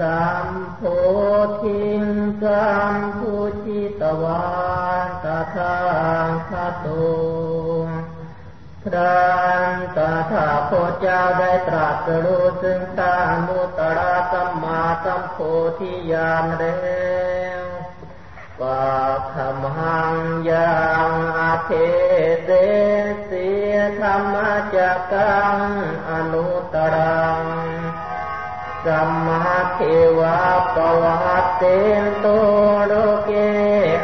สัมโพธิสัมพุจิตวานตถาคตุพระตถาคตเจ้าได้ตรัสรู้ซึ่งตามุตระสัมมาสัมโพธิญาณแล้วปาคหังยังอาเทเตเสียธรรมจักกังอนุตรัง สัมมาเทวะปวัตเตนโตโลเก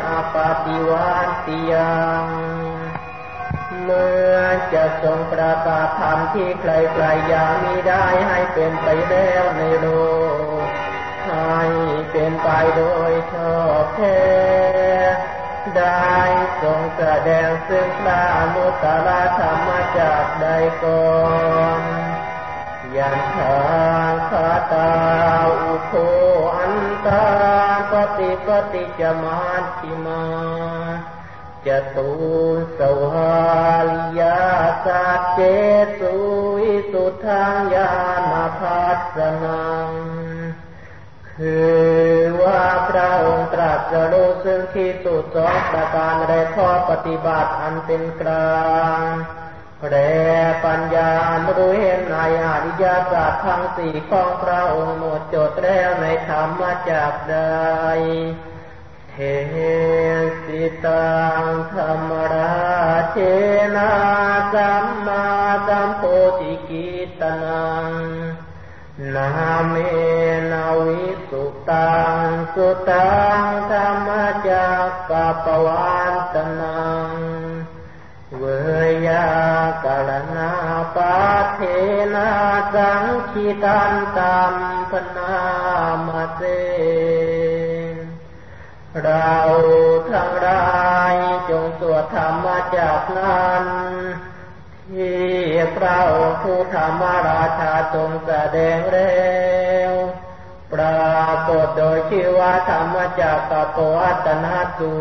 อปติวัติยังเมื่อจะทรงประกาศธรรมที่ใครๆยังมีได้ให้เป็นไปแล้วในโลกให้เป็นไปโดยชอบแท้ได้ทรงแสดงซึ่งพระอนุตตรธรรมจากใดก่อน ยันทาคาตาอุโคอันตาปฏิปฏิจมาติมาจตุสวาลิยาสัจเจสุวิสุทางญาณพัสนังคือว่าพระองค์ตรัสรู้ซึ่งที่สุดสองประการในข้อปฏิบัติอันเป็นกลาง แรปัญญาอันรู้เห็นในอริยสัจทั้งสี่ของพระองค์หมดจดแล้วในธรรมจากใดเทสิตังธรรมราเชนาสัมมาสัมโพธิกิตนังนาเมนาวิสุตังสุตังธรรมจักกปวันตนัง ยากาลนาปาเทนาสังคิตันตัมพนามาเสเราทั้งหลายจงสวดธรรมจากนั้นที่พระผู้ธรรมราชาทรงแสดงแล้วปรากฏโดยชื่อว่าธรรมจากตปวัตนาสู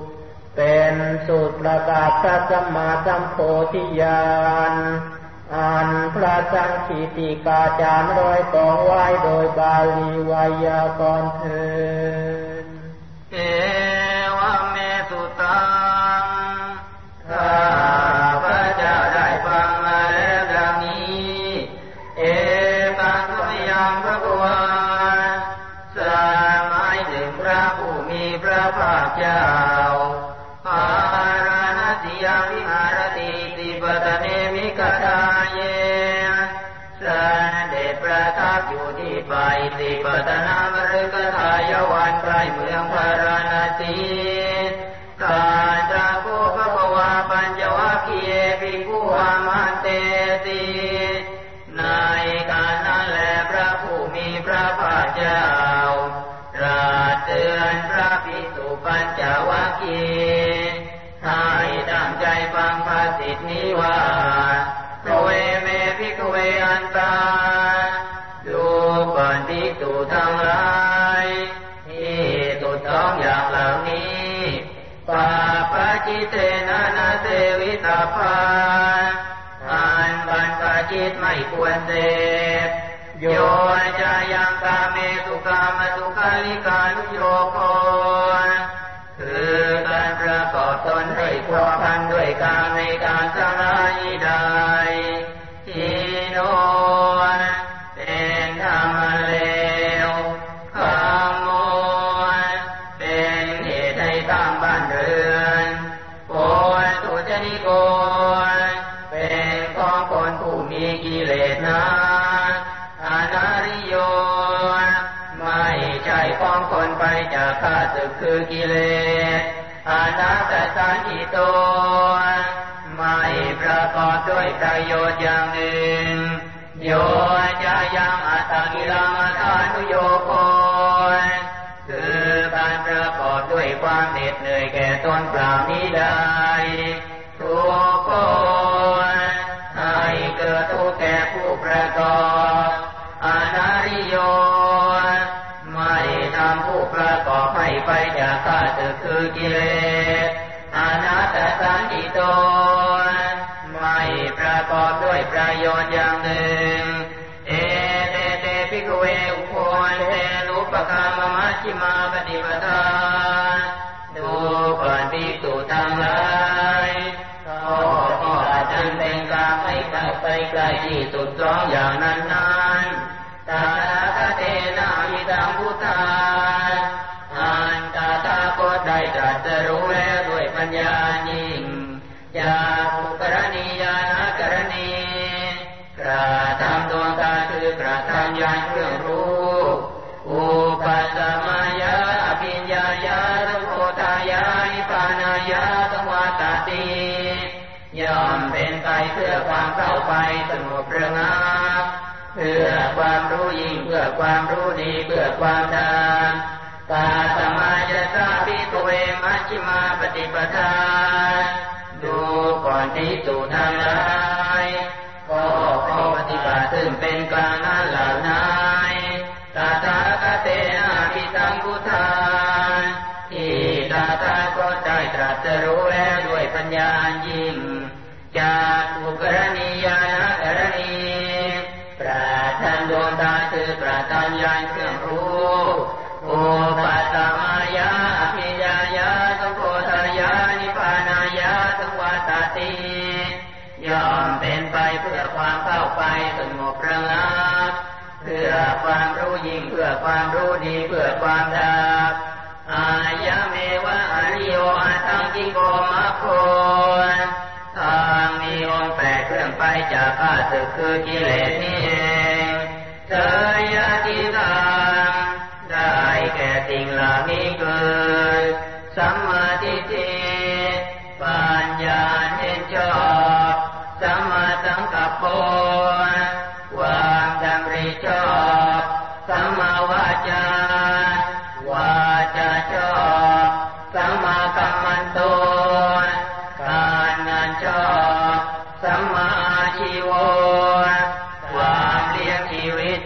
ตร เป็นสูตรประกาศพระสัมมาสัมโพธิญาณอันพระสังขีติกาจารย์ร้อยกองไว้โดยบาลีวายากรเธอ อยู่ที่ไปติปตนามฤกทายวันใกล้เมืองพาราณสี สองอย่างเหล่านี้ปาปะจิเตนะนาเสวิตาภาอันบันปะจิตไม่ควรเสพโยจะยังกาเมสุกามสุขาลิกานุโยโคคือการประกอบตนให้พัวพันด้วยการในการสลายได้ จากข้าศึกคือกิเลสอนัตสันติโตไม่ประกอบด้วยประโยชน์อย่างหนึ่ง โยจะยังอัตตกิลมัทานุโยโคคือการประกอบด้วยความเหน็ดเหนื่อยแก่ตนเปล่านี้ได้ทุกคนให้เกิดทุกข์แก่ผู้ประกอบ ผู้ประกอบให้ไปจากข้าศึกคือกิเลสอนัตตสันติโตไม่ประกอบด้วยประโยชน์อย่างหนึ่ง เอเตเตภิกขเวอุโพนเทชิมาปฏิปทาดูก่อนภิกษุทั้งหลายข้อที่อาจารย์เป็นกลางไม่ไปไกลที่สุดสองอย่างนั้นนั้น สงบระงับเพื่อความรู้ยิ่งเพื่อความรู้ดีเพื่อความดานตาสมาจะสาพิตเวมัชฌิมาปฏิปทาดูก่อนที่สุทางหลายก็ขอปฏิบัติซึ่งเป็นกลางนั้นเหล่านั้นตาตาคเตนะพิตังพุทธาที่ตาตาก็ได้ตรัสรู้แล้วด้วยปัญญายิ่ง ระงับเพื่อความรู้ยิ่งเพื่อความรู้ดีเพื่อความดับอายะเมวะอริโยอาทังกิโกมะโคทางมีองค์แปดเครื่องไปจากข้าศึกคือกิเลสนี่เองเธอยะติตังได้แก่สิ่งเหล่านี้เกิดสัมมา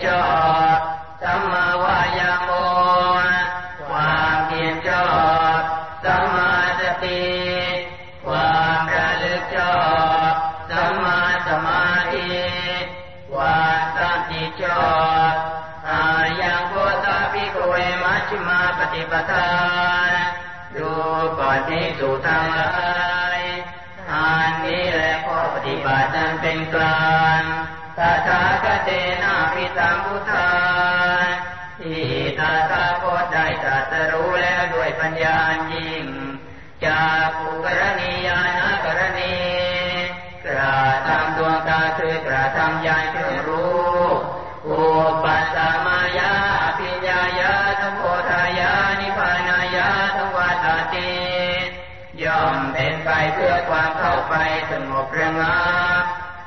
ชีวิตชอบสัมมาวายโมความเพียรชอสัมมาสติความระลึกชอสัมมาสมาธิความตั้งจิตชออายังโพธาภิกขเวมัชฌิมาปฏิปทาดูก่อนที่สู่ทางหลายอันนี้แหละข้อปฏิบัตินั้นเป็นกลางตถาคเตนะ รู้แล้วด้วยปัญญายิ่งจากภูกรณียานกรณีกระทำดวงตาคือกระทำยานเครื่อรู้อุปัสมายาอภิญญายาทั้งโพธายานิพานายาทั้งวัตติย่อมเป็นไปเพื่อความเข้าไปสงบระงับ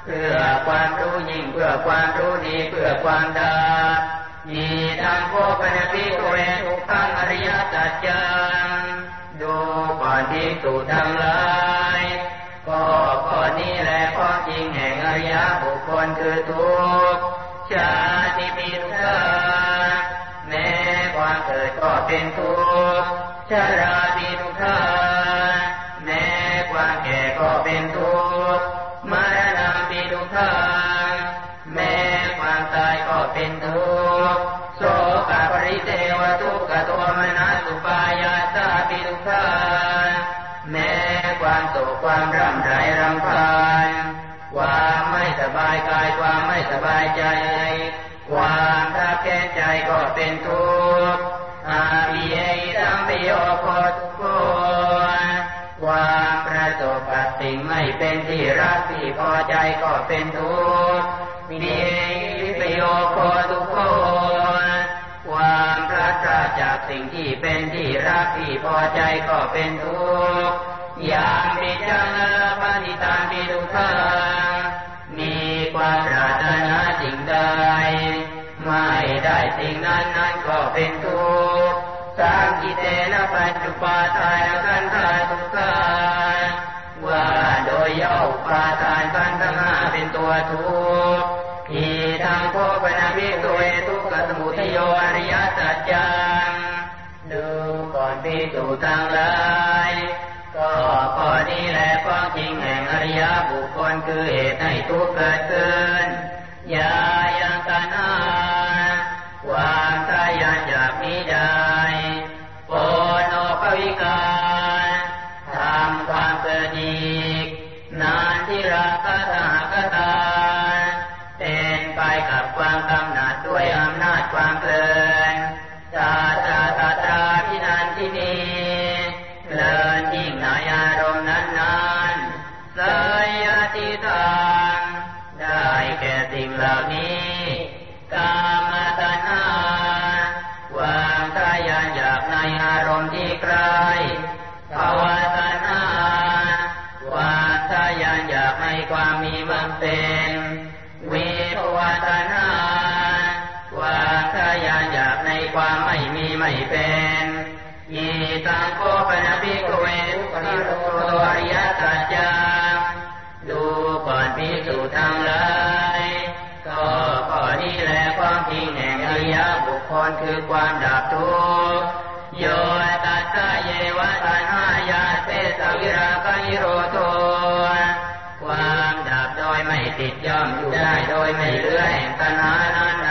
เพื่อความรู้ยิ่งเพื่อความรู้ดีเพื่อความดาบ มีทางโคปนภิกเวทุกขังอริยสัจจังดูก่อนที่สุทั้งหลายก็ข้อนี้แหละข้อจริงแห่งอริยบุคคลคือทุกข์ชาติปีทุกข์แม้ความเกิดก็เป็นทุกข์ชราปีทุกข์แม้ความแก่ ความโศกความรำไรรำพันความไม่สบายกายความไม่สบายใจ ความทับแค้นใจก็เป็นทุกข์อาภิเยตัมปิโยคทุกคความประสบกับสิ่งไม่เป็นที่รักที่พอใจก็เป็นทุกข์มีวิปโยคทุกโคความพลัดพราจากสิ่งที่เป็นที่รักที่พอใจก็เป็นทุกข์ ยามปิจังปณิตานปิทุกขังมีความปรารถนาสิ่งใด ไม่ได้สิ่งนั้นนั้นก็เป็นทุกข์สามกิเตนะปัจจุปาทายกันธาทุกขาว่าโดยย่อปาทานกันทั้งห้าเป็นตัวทุกข์ที่ทางโคปนาภิกเวทุกขสมุทโยอริยสัจจังดูก่อนพิสูจทางหลาย นี้แหละความจริงแห่งอริยบุคคลคือเหตุให้ทุกข์เกิดขึ้นอย่า ก่อนพิสูจน์ทั้งหลายก็ข้อนี้แหละความจริงแห่งอริยบุคคลคือความดับทุกข์โยตัสเยวะตันหายาเสสวิราคิโรโทความดับโดยไม่ติดย่อมอยู่ได้โดยไม่เลื่อยตัณหานั้น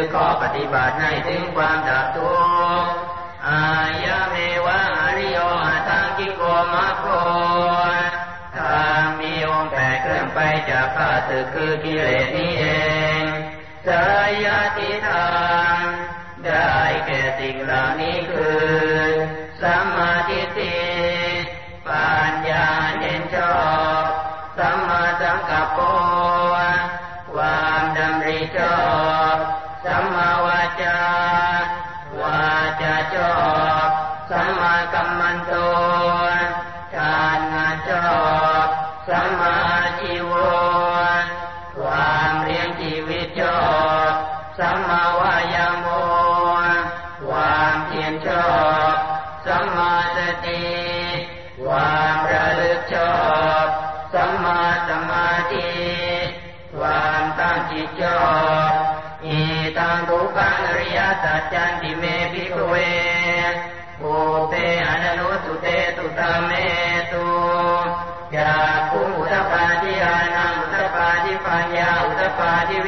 คือข้อปฏิบัติให้ถึงความดับทุกข์อายะเมวะอริโยอาทังกิโกมัคโคทางมีองค์แปดเครื่องไปจากข้าศึกคือกิเลสนี้เองสายติทางได้แก่สิ่งเหล่านี้คือสัมมาทิฏฐิปัญญาเห็นชอบสัมมาสังกัปปะความดำริชอบ สัมมาวาจาว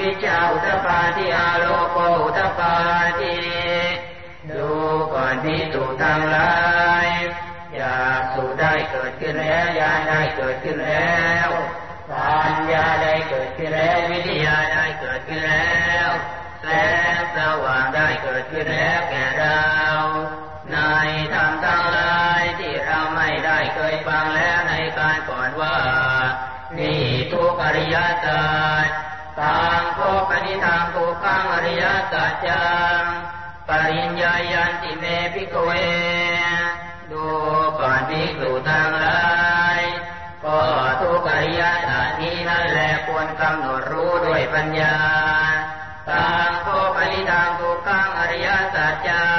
วิชาอุตปาทิอา จิเวภิกขเว ดูก่อนภิกษุทั้งหลายก็ทุกอริยสัจนี้นั่นแหละควรกำหนดรู้ด้วยปัญญาทางโคปริทางทุกขังอริยสัจจา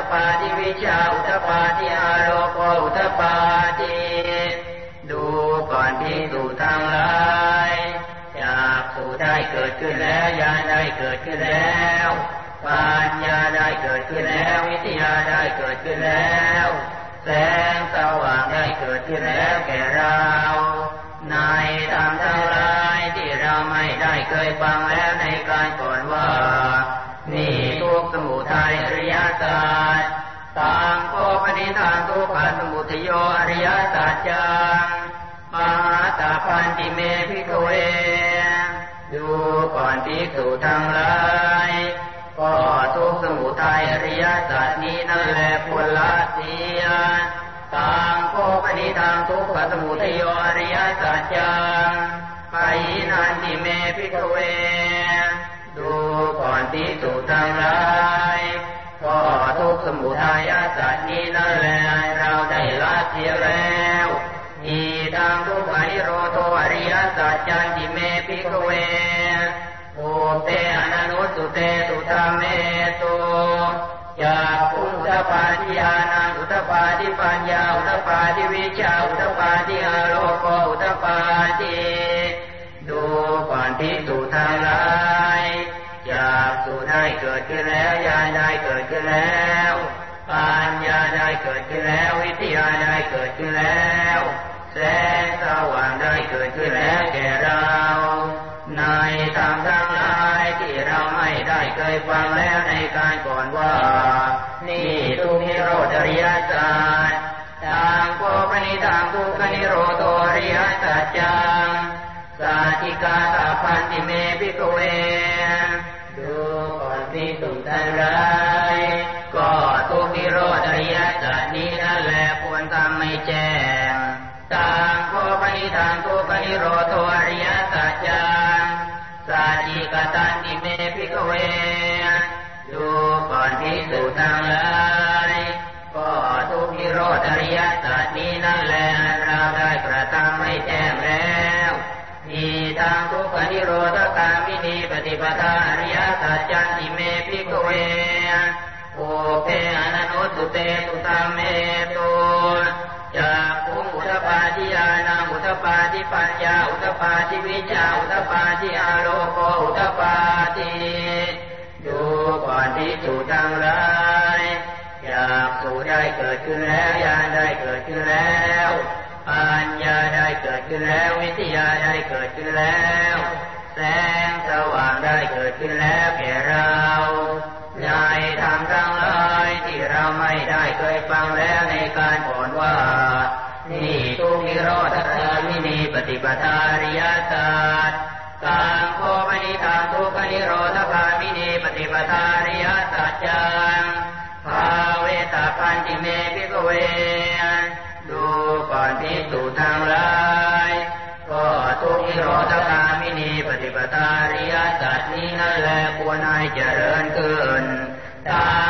ญาอุตปาทิวิชาอุตปาทิอาโลโกอุตปาทิดูก่อนที่สู่ทั้งหลายอยากสู่ได้เกิดขึ้นแล้วญาได้เกิดขึ้นแล้วปัญญาได้เกิดขึ้นแล้ววิทยาได้เกิดขึ้นแล้วแสงสว่างได้เกิดขึ้นแล้วแก่เราในธรรมทั้งหลายที่เราไม่ได้เคยฟังแล้ว นิทานทุกขสมุทโยอริยสัจจังมหาตาพันติเมพิโกเวดูก่อนภิกษุทั้งหลายก็ทุกสมุทัยอริยสัจนี้นั่นแหละผลละเสียตามโคปทุกขสมุทัยโยอริยสัจจังไปนันติเมพิโกเวดูก่อนที่สุทั้งหลาย สมุทัยสัจนี้นั่นแหละเราได้ละเสียแล้วอีทางทุกขิโรโตอริยสัจจันติเมพิกเวโอเตอนันุสุเตสุธรรมเมตุยาปุตตปาทิยานังอุตปาทิปัญญาอุตปาทิวิชาอุตปาทิอโลโกอุตปาทิดูก่อนที่สุทั้งหลาย เกิดขึ้นแล้วญาณได้เกิดขึ้นแล้วปัญญาได้เกิดขึ้นแล้ววิทยาได้เกิดขึ้นแล้วแสงสว่างได้เกิดขึ้นแล้วแก่เรา ในธรรมทั้งหลายที่เราไม่ได้เคยฟังแล้วในการก่อนว่า นี่ทุกนิโรธริยสัจทางโกปนิทางทุกขนิโรธริยสัจจังสาธิกาตาพันติเมพิโกเวดูก่อ สุทั้ก็ทุกนิโรธอริยสัจนี้นั่นแหละควรทำไม่แจ้งทางโกปนิทางทุกขนิโรธอริยสัจจังสาธิกตันติเมพิกเวดูก่อนที่สุทั้งหลายก็ทุกนิโรธอริยสัจนี้นั่นแหละเราได้กระทำไม่แจ้งแล้วทีทางทุกขนิโรธกามินีปฏิปทาอริยสัจจันติเม โอเพอนันุสุเตตามเมตุจากภูมิอุตปาทิยานาอุตปาทิปัญญาอุตปาทิวิชาอุตปาทิอาโลโกอุตปาทิดูก่อนที่สุทั้งหลายอยากสู่ได้เกิดขึ้นแล้วญาได้เกิดขึ้นแล้วปัญญาได้เกิดขึ้นแล้ววิทยาได้เกิดขึ้นแล้ว แสงสว่างได้เกิดขึ้นแล้วแก่เรา เคยฟังแล้วในการก่อนว่า นี่ทุกนิโรธคามินีปฏิปทาริยศาสตร์กางโคมณิทางทุกนิโรธคามินีปฏิปทาริยศาสัจจังภาเวตาปันติเมพิกเวดูก่อนที่สุทั้งลายก็ทุกนิโรธคามินีปฏิปทาริยศาสัจนี้นั่นแหละควรให้เจริญขึ้นตาม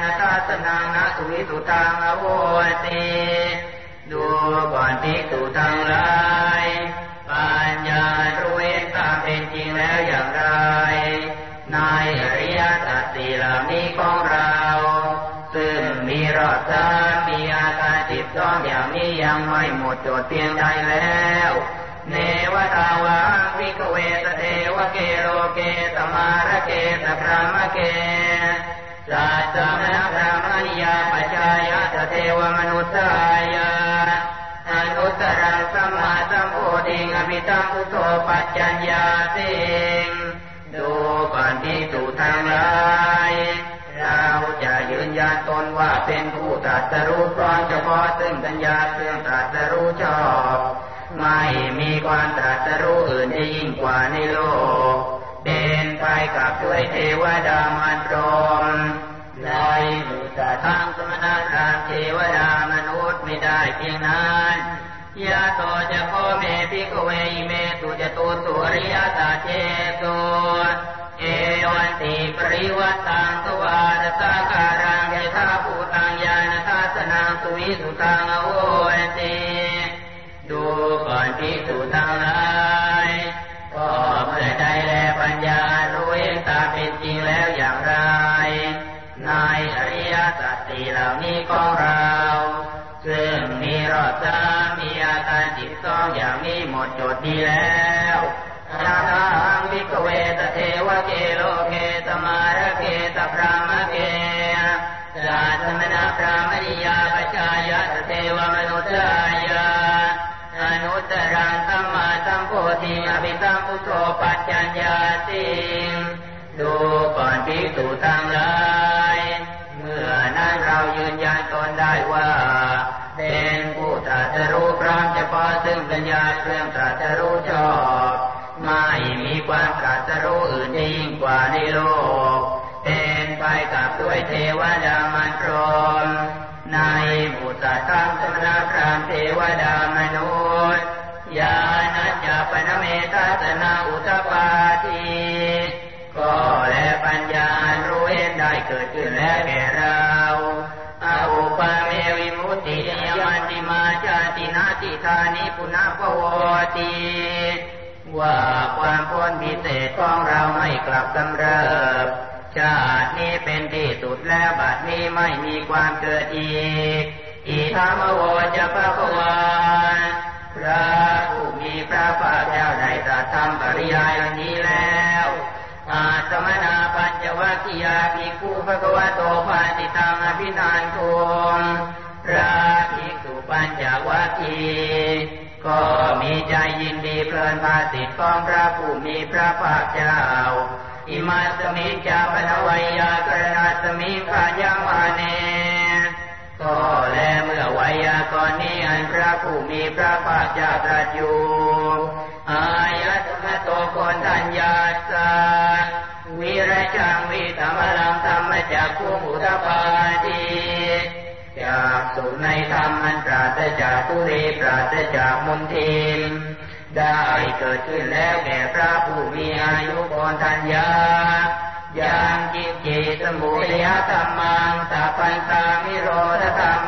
นทัสนังนาสุวิสุตังอโวติดูก่อนที่สุทั้งหลายปัญญารู้เห็นตามเป็นจริงแล้วอย่างไรในอริยสัจสี่เหล่านี้ของเรา ซึ่งมีรอดสามมีอาการจิตสองอย่างนี้ยังไม่หมดจดเพียงใดแล้วเนวตาวาวิกเวสเทวเกโลเกสมาระเกสพรามเก สัจจมนะพรามณิยาปัจจายะเทวมนุษยอนุตตรังสัมมาสมโพธิงอภิธรรมุโธปัญญาสิงดูก่อนที่สุทั้งหลายเราจะยืนยันตนว่าเป็นผู้ตรัสรู้พร้อมเฉพาะซึ่งสัญญาเครื่องตรัสรู้ชอบไม่มีความตรัสรู้อื่นที่ยิ่งกว่าในโลกเดิน กับด้วยเทวดามารพรมในหมู่สัตว์ทั้งสมณพราหมณ์เทวดามนุษย์ไม่ได้เพียงนั้นยาโตจะโคเมพิกเวอิเมตุจะตูสุริยตาเจโตเอวันติปริวัตังทวารตาการังยถาภูตังยานทัสนังสุวิสุตังอโวติดูก่อนที่สุ องตามเป็นจริงแล้วอย่างไร ในอริยสัจสี่เหล่านี้ของเรา ซึ่งมีรอดสามมีอาการจิตสองอย่างนี้หมดจดดีแล้วนาทังวิกเวตเทวเกโล ซึ่งปัญญาเครื่องตรัสรู้ชอบไม่มีความตรัสรู้อื่นยิ่งกว่าในโลก เป็นไปกับด้วยเทวดามันพรมในบุตรทั้งสมณพรามเทวดามนุษย์ญาณจาปนเมตัสนาอุตปาทีก็และปัญญารู้เห็นได้เกิดขึ้นแล้วแก่เราอาอุปาเมวิมุตติย ตินาติธานิปุณพวติว่าความพ้นพิเศษของเราไม่กลับกำเริบชาตินี้เป็นที่สุดแล้วบัดนี้ไม่มีความเกิดอีกอีธรรมโวจะพระวานพระผู้มีพระภาคเจ้าได้ตรัสทำปริยายนี้แล้วอาสมนาปัญจวัคคียาภิกขุภะคะวะโตภาติตังอภินันทุมพระภิ ปัญจวัคคีก็มีใจยินดีเพลินภาสิทธิของพระผู้มีพระภาคเจ้า อิมาสมิจาปนวัยยากรณาสมิขายามาเนก็แลเมื่อไวยากรนี้อันพระผู้มีพระภาคเจ้าตรัสอยู่อายะสมโตโกนทัญญาสาวิระจังวิธรรมลังธรรมจากผู้มุตปาที จากสุในธรรมมันปราศจากทุเรปราศจากมนทินได้เกิดขึ้นแล้วแก่พระผู้มีอายุกนทัญญายังจิตจิสมุทยธรรมังสัพพันตามิโรธธรรม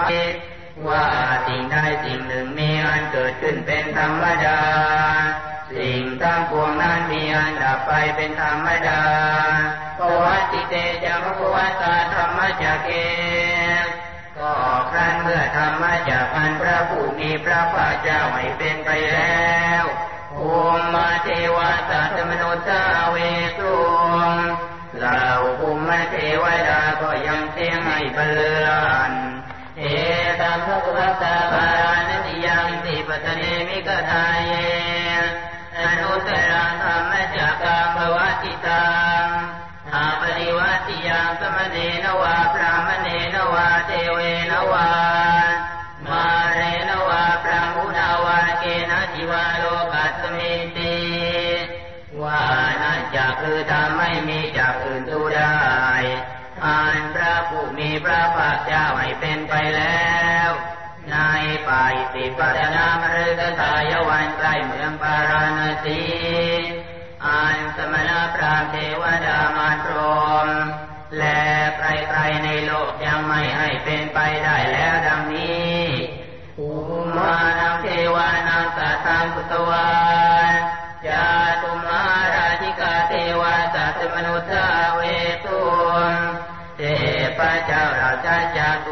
ว่าสิ่งใดสิ่งหนึ่งมีอันเกิดขึ้นเป็นธรรมดา สิ่งทั้งปวงนั้นมีอันดับไปเป็นธรรมดาปวัติเตจะพระวัตตาธรรมจักเก ครั้นเมื่อธรรมะจากอันพระผู้มีพระภาคเจ้าให้เป็นไปแล้วภูมิมาเทวาสัตมนุษย์เวสุงเราภูมิเทวดาก็ยังเสียงให้บรรลือน มารพรหมและใครๆในโลกยังไม่ให้เป็นไปได้แล้วดังนี้ภูมานังเทวานังสัตตังสุตวานจาตุมาราธิกาเทวาสัตมนุษย์เวตุนเทพเจ้าเราจะจาตุ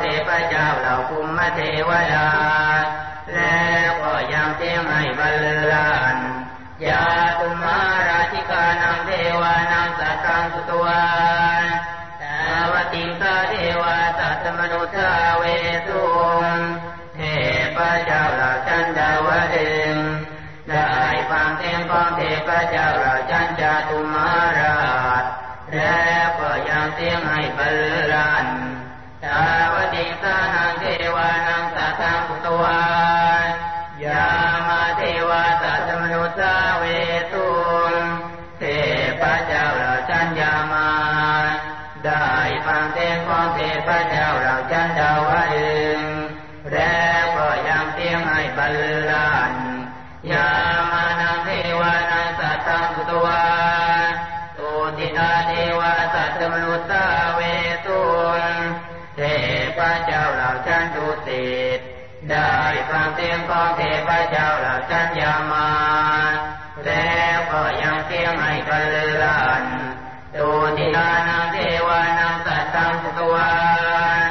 เทพเจ้าเหล่าภูมิเทวดาแล้วก็ยังเสียงให้บรรลานยาตุมาราธิกานังเทวานังสัตตังสุตวานตาวติงสาเทวาสัตมนุษย์เวสุงเทพเจ้าเหล่าจันดาวดึงได้ฟังเสียงของเทพเจ้า จันดุสิตได้ฟังเสียงของเทพเจ้าเหล่าจันยามาแล้วก็ยังเสียงให้บรรลือลานตุติตานังเทวานังสัตตังสุตวาน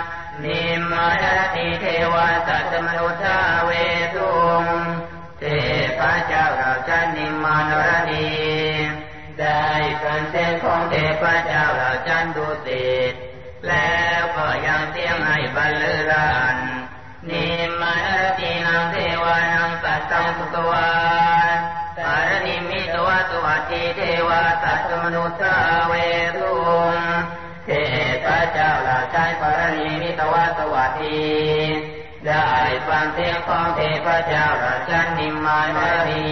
นิมมาดติเทวาสัตมนุษย์เวสุงเทพเจ้าเหล่าจันนิมมานรณีได้ฟังเสียงของเทพเจ้าเหล่าจันดุ มิตวสวัสดีได้ฟังเสียงของเทพเจ้าราชันนิมมานรี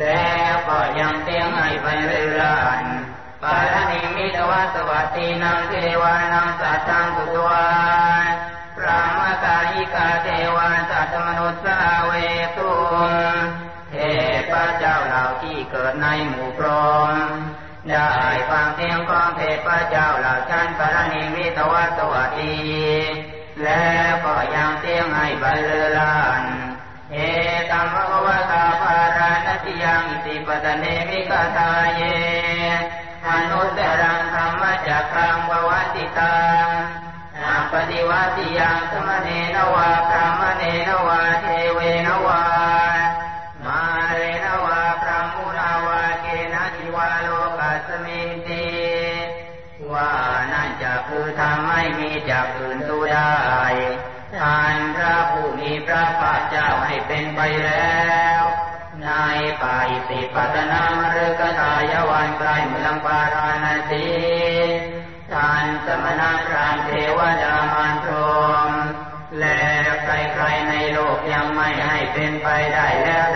แล้วก็ยังเสียงให้ไปเรื่อยๆปารณีมิตวสวัสดีนางเทวานังสัตตังสุตวานพระมกายิกาเทวาสัตมนุษย์สาเวตุง เกิดในหมู่พรหมได้ฟังเสียงของเทพเจ้าเหล่าชั้นปรณีมิตวสวัสดีแล้วก็ยังเสียงให้บรรลือลานเอตัมภวตาภาราณติยังติปตเนมิกตาเยอนุตรังธรรมจักขังววัติตังอาปฏิวัติยังสมเนนวาพรามเนนวาเทเวนวามา จากอื่นดูได้ทานพระผู้มีพระภาคเจ้าให้เป็นไปแล้วในป่าอิสิปัตนามฤกตายวันใกลเมืองปาราณสีทานสมณพรามเทวดามารพรมและใครๆในโลกยังไม่ให้เป็นไปได้แล้ว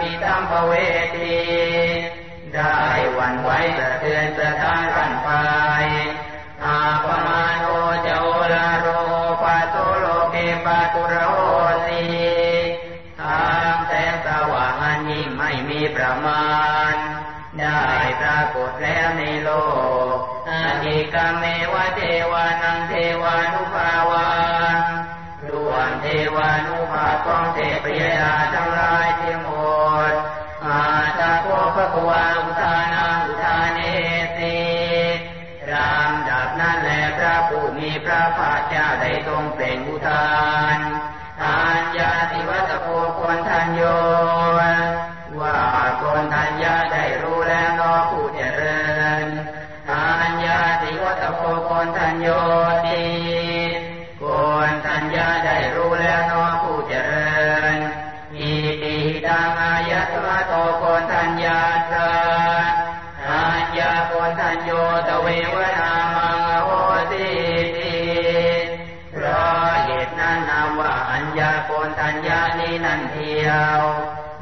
ปะกัมปิตัมภเวทีได้วันไหวสะเทือนสะท้านรันไปอาปมาโนเจโอลาโรปาโตโลเกปาตุระโหสีทางแสงสว่างอันยิ่งไม่มีประมาณ ได้ปรากฏแล้วในโลกอธิกรรมเมวะเทวานังเทวานุภาวันดวงเทวานุภาของเทพยดาทั้งหลายเทียง วาอุทานาอุทานเนสีรามดับนั้นแลพระผู้มีพระภาคเจ้าได้ทรงเปล่งอุทาน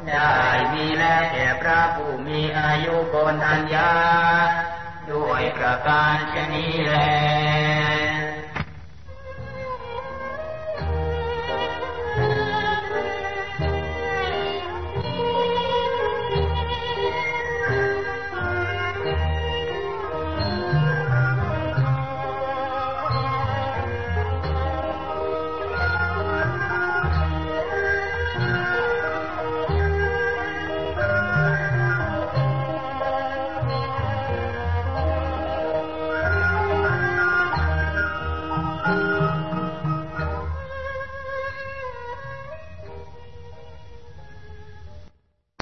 ได้มีแล้วแก่พระผู้มีอายุโกนทัญญาด้วยประการชนีแล